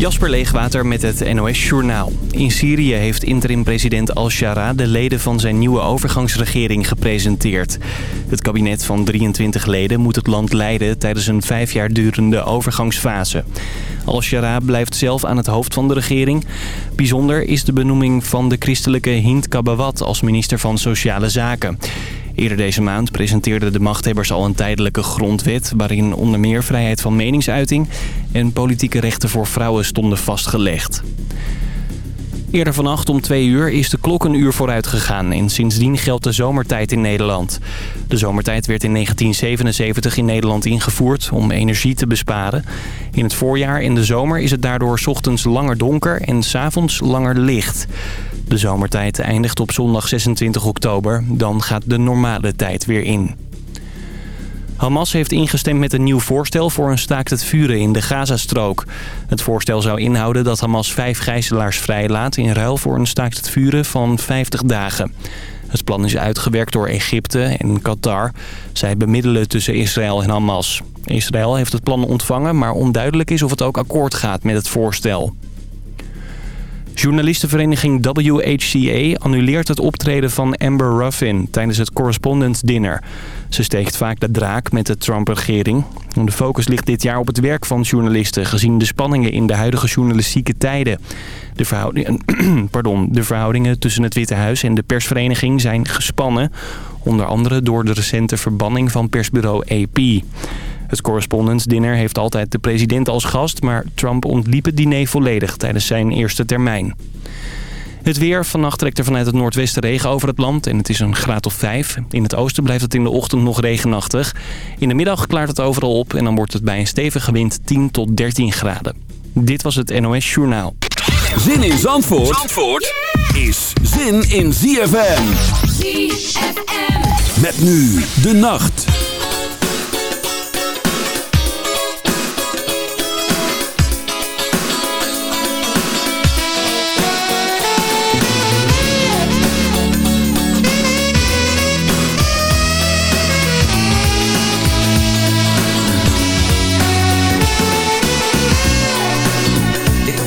Jasper Leegwater met het NOS Journaal. In Syrië heeft interim-president al-Shara de leden van zijn nieuwe overgangsregering gepresenteerd. Het kabinet van 23 leden moet het land leiden tijdens een vijf jaar durende overgangsfase. Al-Shara blijft zelf aan het hoofd van de regering. Bijzonder is de benoeming van de christelijke Hind Kabawat als minister van Sociale Zaken. Eerder deze maand presenteerden de machthebbers al een tijdelijke grondwet... waarin onder meer vrijheid van meningsuiting en politieke rechten voor vrouwen stonden vastgelegd. Eerder vannacht om twee uur is de klok een uur vooruit gegaan en sindsdien geldt de zomertijd in Nederland. De zomertijd werd in 1977 in Nederland ingevoerd om energie te besparen. In het voorjaar en de zomer is het daardoor ochtends langer donker en 's avonds langer licht. De zomertijd eindigt op zondag 26 oktober. Dan gaat de normale tijd weer in. Hamas heeft ingestemd met een nieuw voorstel voor een staakt het vuren in de Gazastrook. Het voorstel zou inhouden dat Hamas vijf gijzelaars vrijlaat... in ruil voor een staakt het vuren van 50 dagen. Het plan is uitgewerkt door Egypte en Qatar. Zij bemiddelen tussen Israël en Hamas. Israël heeft het plan ontvangen, maar onduidelijk is of het ook akkoord gaat met het voorstel. Journalistenvereniging WHCA annuleert het optreden van Amber Ruffin tijdens het Correspondence Dinner. Ze steekt vaak de draak met de Trump-regering. De focus ligt dit jaar op het werk van journalisten... gezien de spanningen in de huidige journalistieke tijden. De, verhoudingen, pardon, de verhoudingen tussen het Witte Huis en de persvereniging zijn gespannen. Onder andere door de recente verbanning van persbureau AP. Het Correspondence Dinner heeft altijd de president als gast... maar Trump ontliep het diner volledig tijdens zijn eerste termijn. Het weer. Vannacht trekt er vanuit het noordwesten regen over het land en het is een graad of 5. In het oosten blijft het in de ochtend nog regenachtig. In de middag klaart het overal op en dan wordt het bij een stevige wind 10 tot 13 graden. Dit was het NOS Journaal. Zin in Zandvoort, Zandvoort is zin in ZFM. ZFM. Met nu de nacht.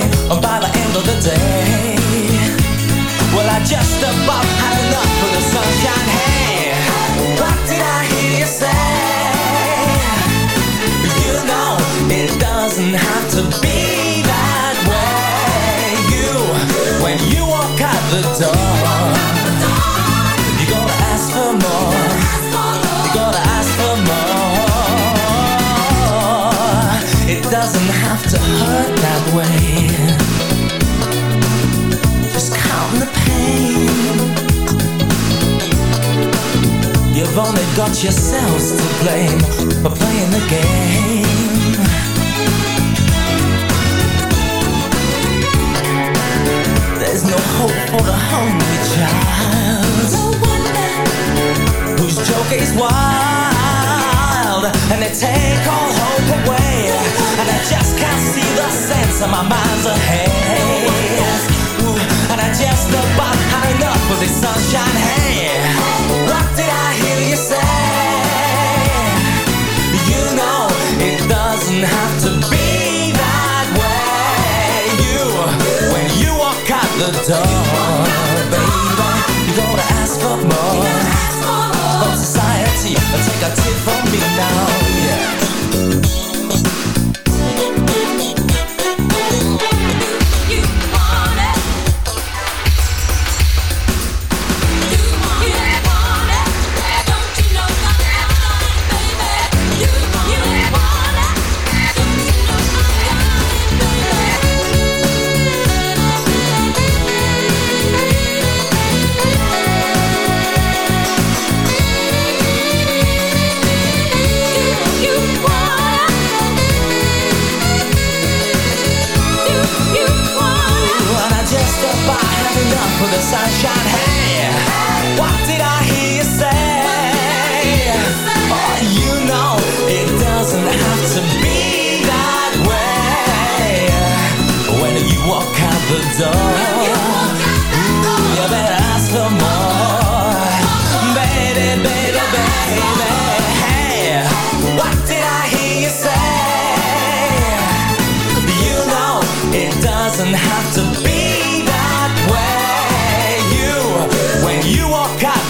by the end of the day. Well, I just about had enough of the sunshine. Hey, what did I hear you say? You know, it doesn't have to be that way. You, when you walk out the door, you gotta ask for more. To hurt that way. Just count the pain. You've only got yourselves to blame For playing the game of my mind's ahead Ooh, And I just about had enough of this sunshine. Hey, what did I hear you say? You know it doesn't have to be that way. You, when you walk out the door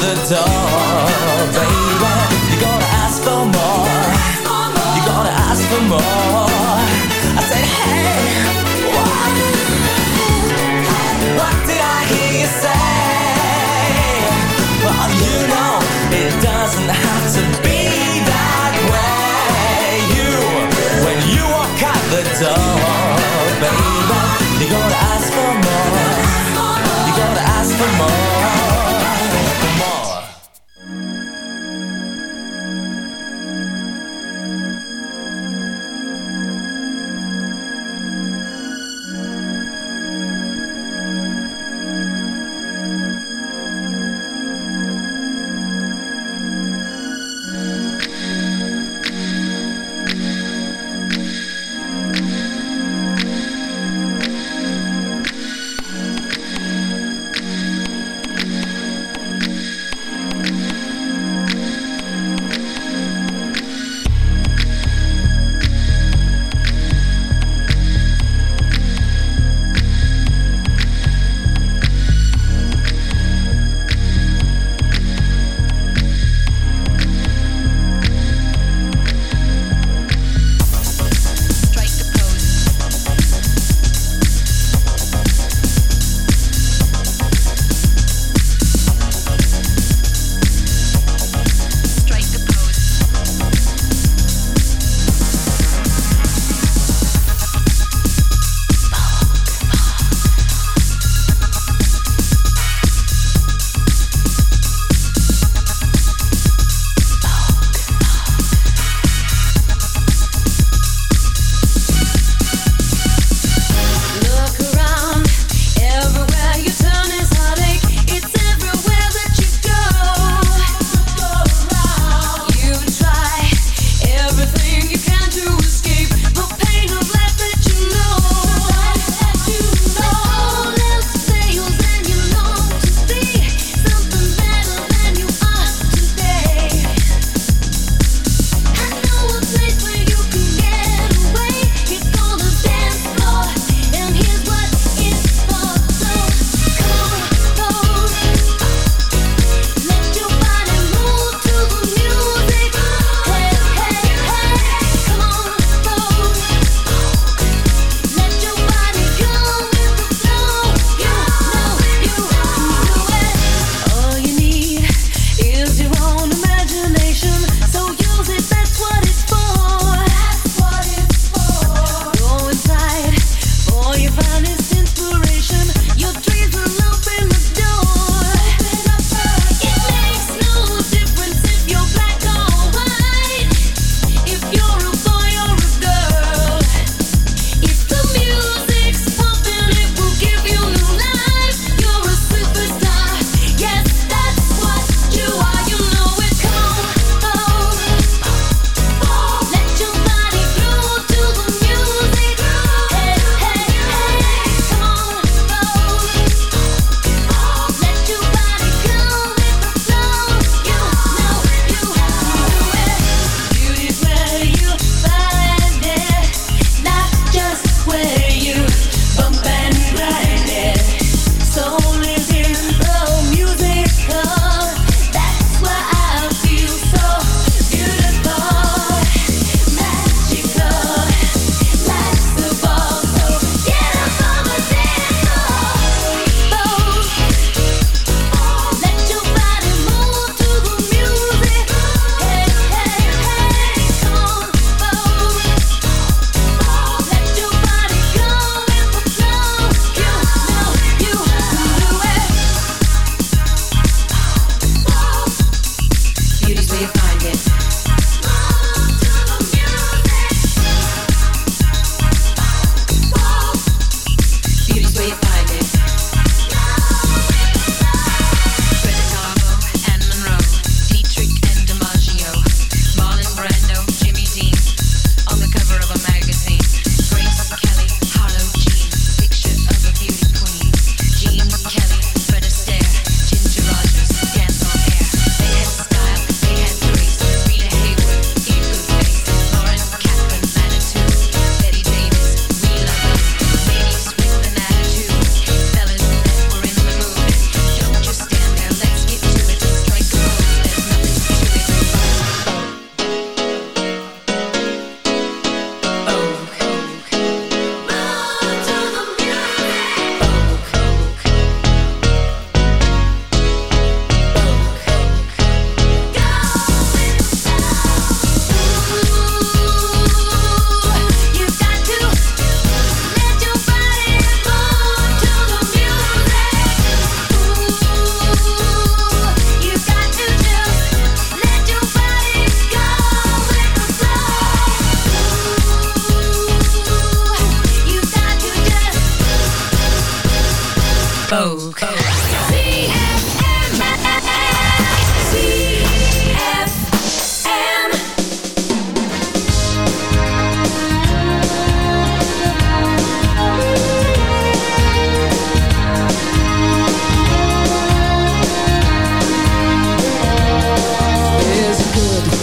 the door, baby,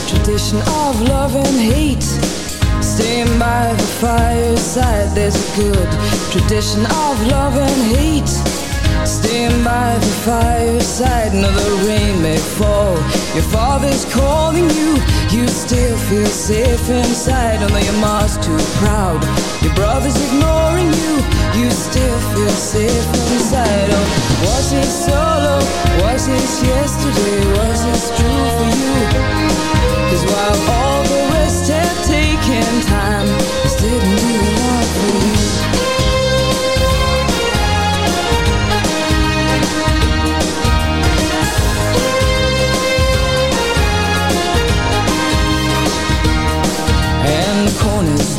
Tradition of love and hate. Staying by the fireside, there's a good tradition of love and hate. Staying by the fireside, no, the rain may fall. Your father's calling you, you still feel safe inside. Although your mom's too proud, your brother's ignoring you, you still feel safe inside. Oh, was it solo? Was it yesterday? Was this true for you? Cause while all the rest have taken time, this didn't do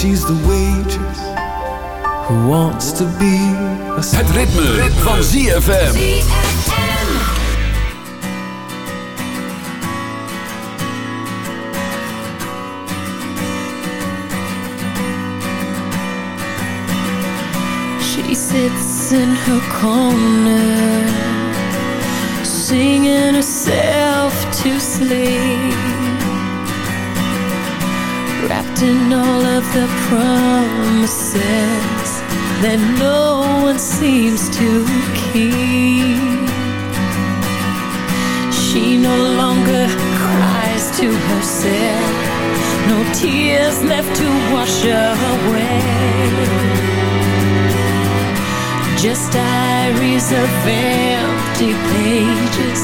she's the waitress who wants to be a Het ritme, ritme. van ZFM. She sits in her corner, singing herself to sleep. Wrapped in all of the promises that no one seems to keep. She no longer cries to herself, no tears left to wash her away. Just diaries of empty pages,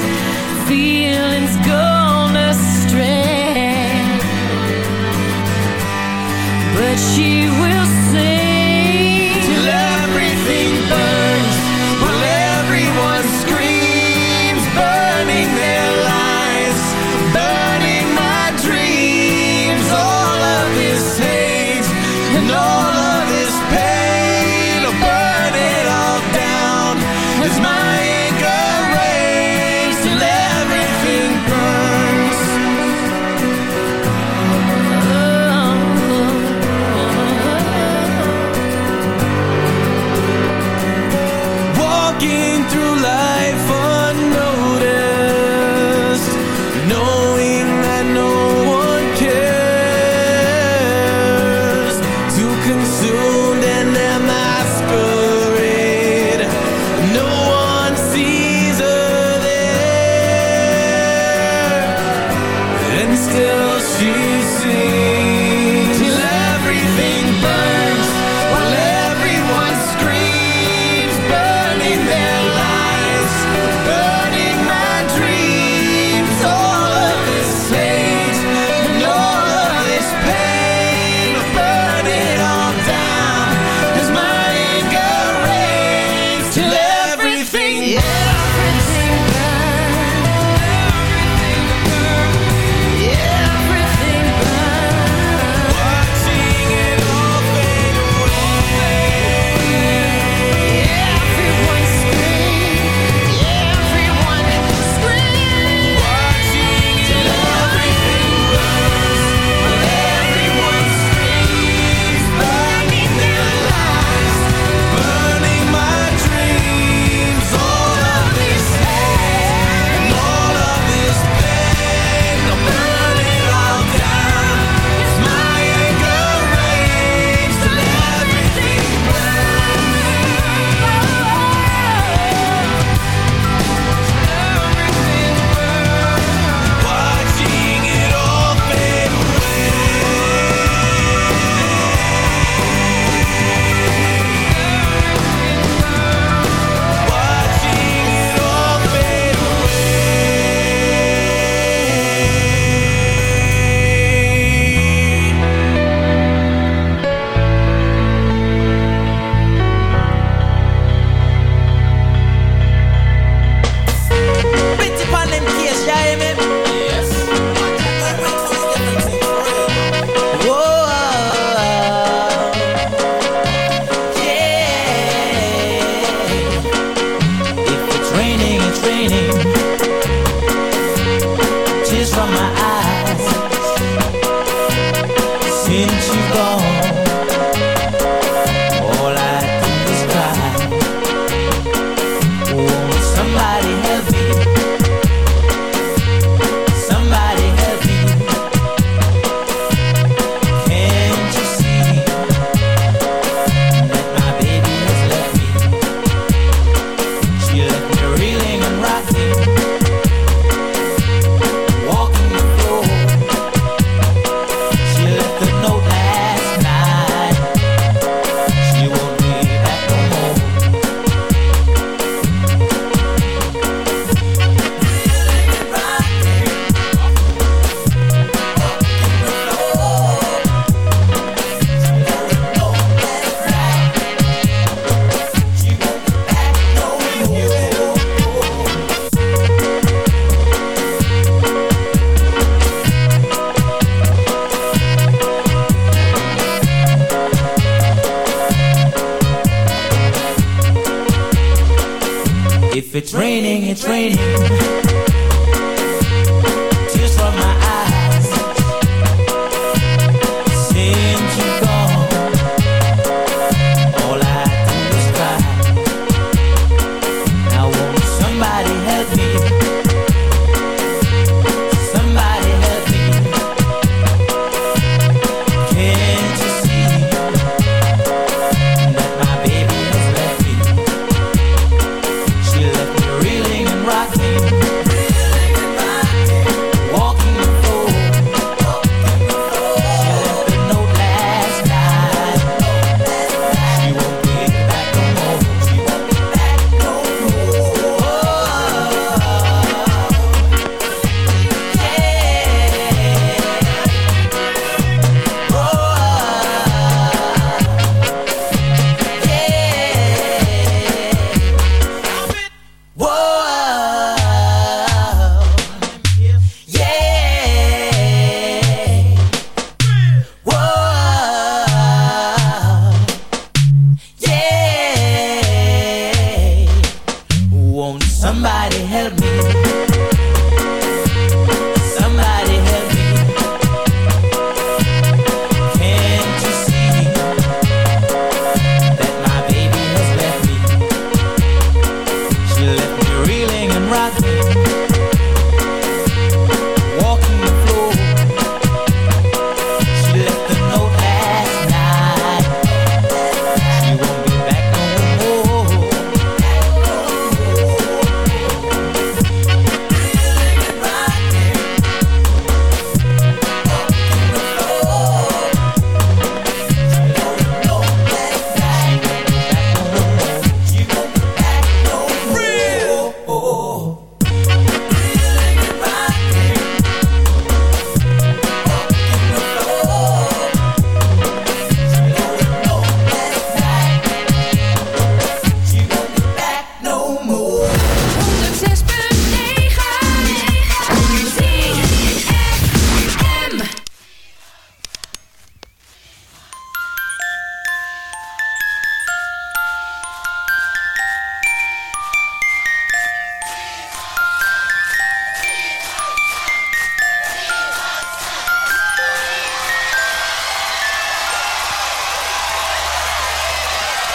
feelings gone astray. But she will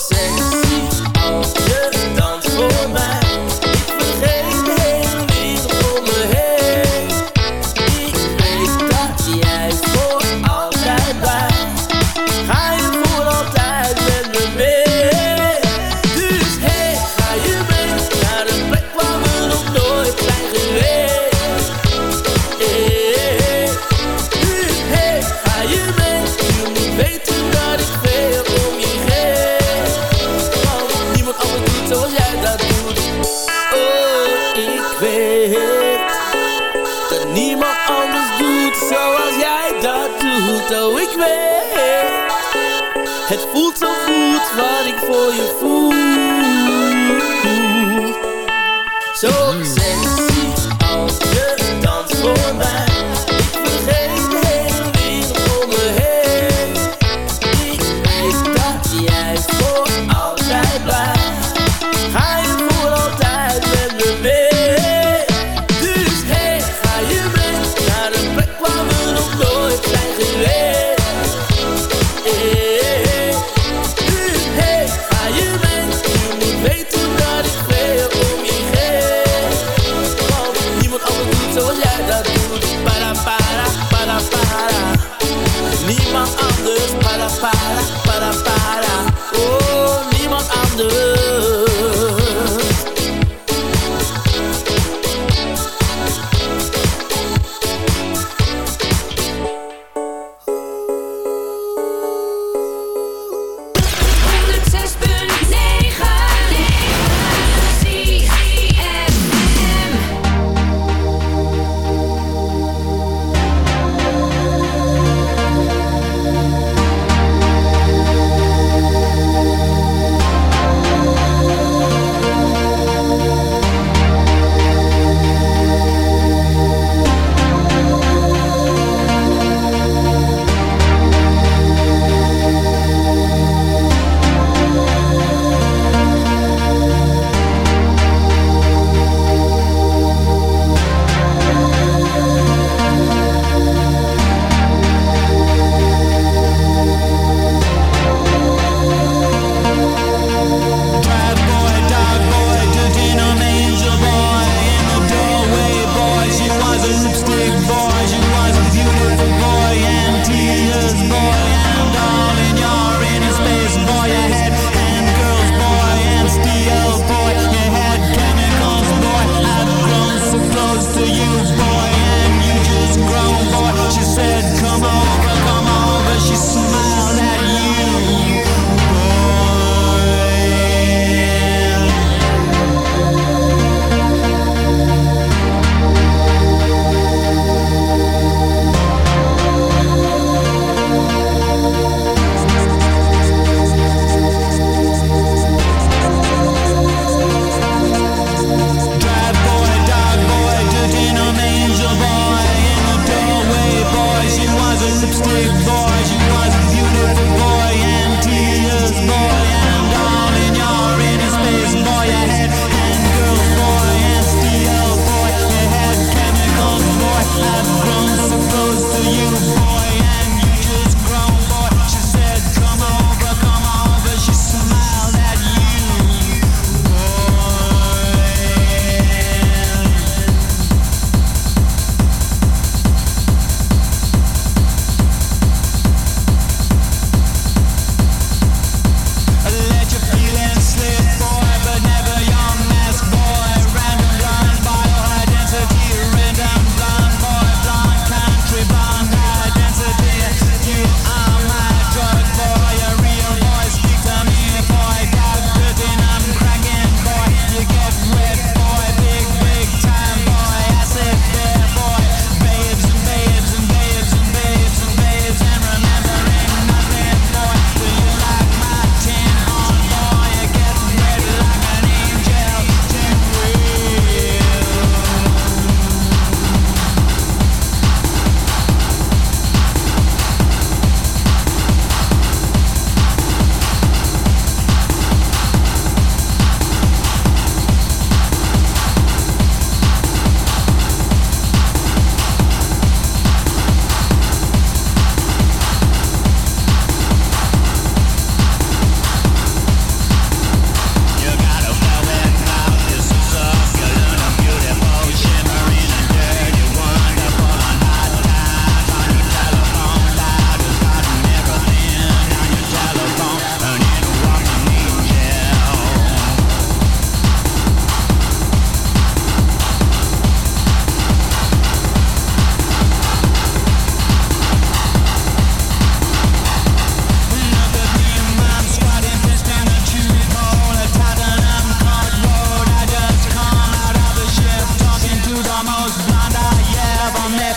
sexy. Yeah.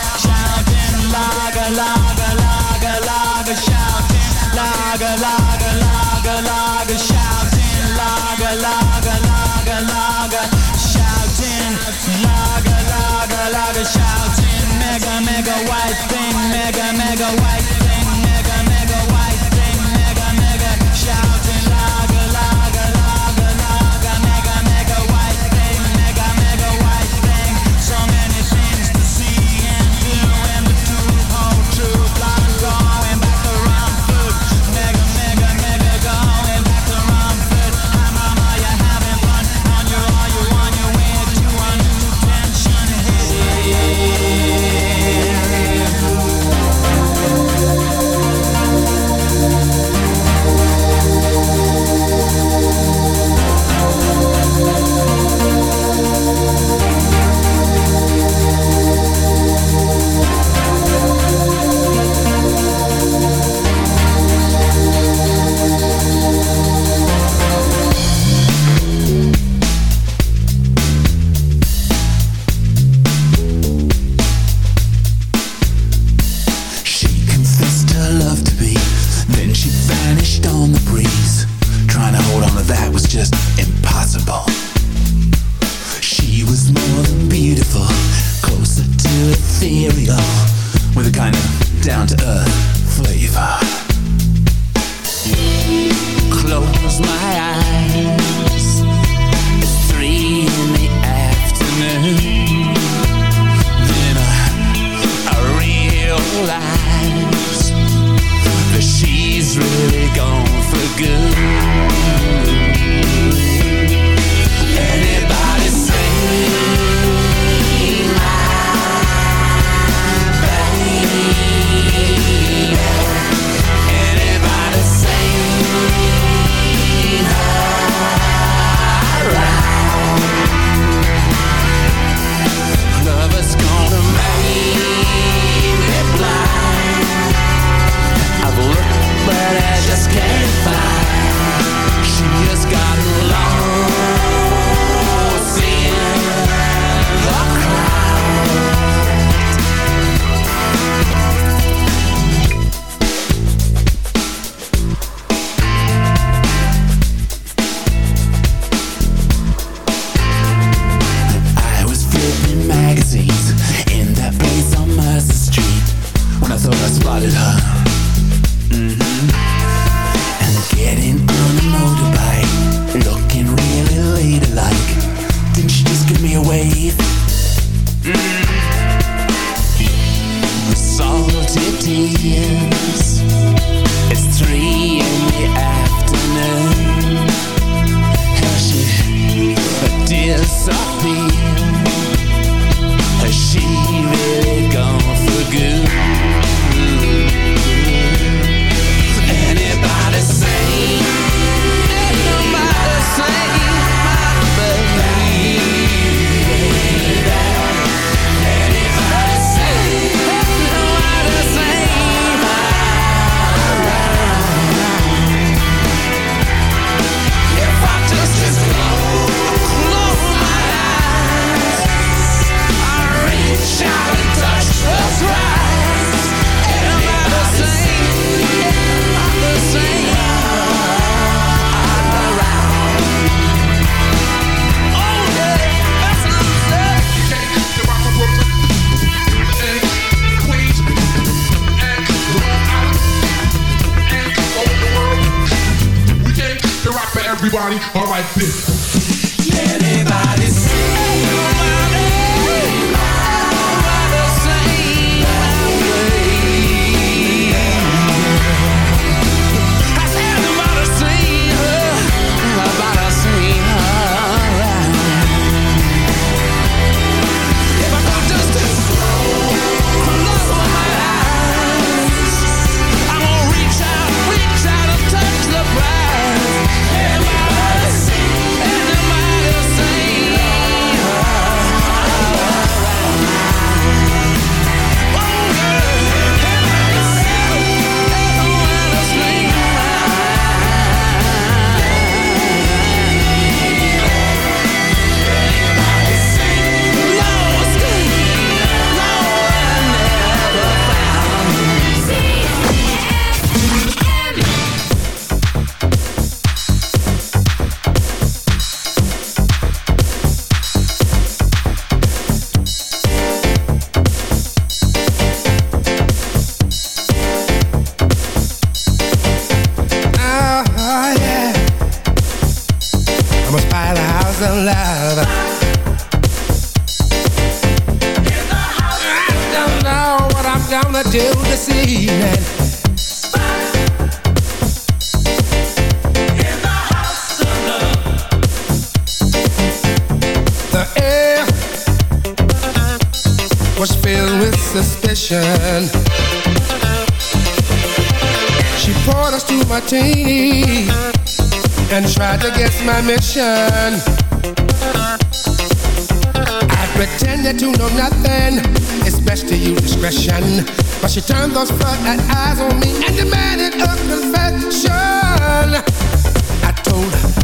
Shout Right, this. Suspicion. She poured us to my martinis and tried to guess my mission. I pretended to know nothing. It's best to use discretion. But she turned those flood eyes on me and demanded a confession. I told her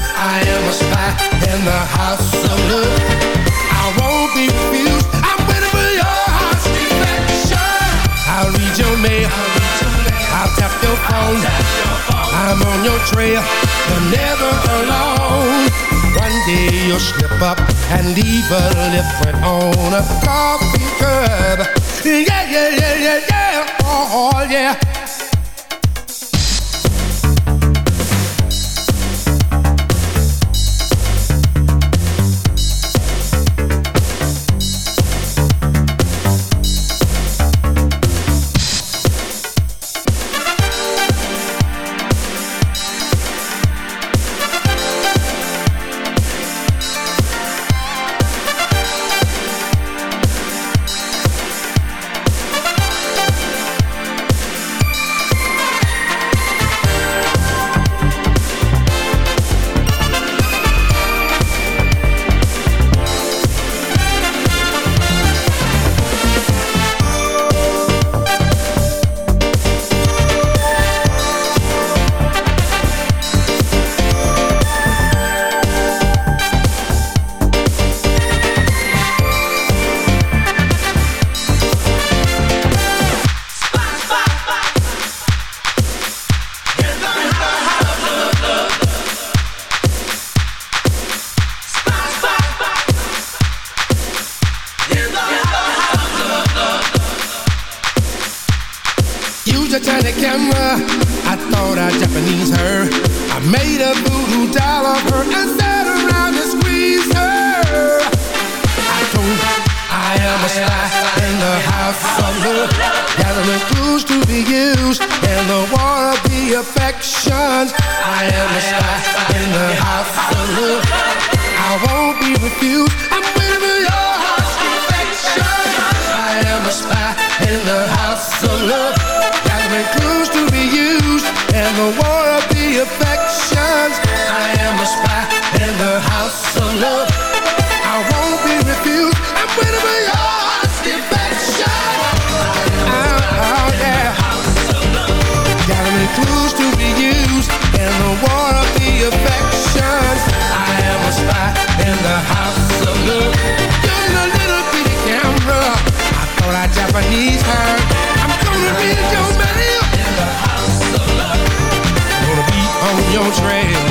I am a spy in the house of love. I won't be. I'm waiting for your heart's. I'll read your mail. I'll tap your phone. I'm on your trail. You're never alone. One day you'll slip up and leave a lip on a coffee cup. Yeah, yeah, yeah, yeah, yeah. Oh, oh yeah. Trail.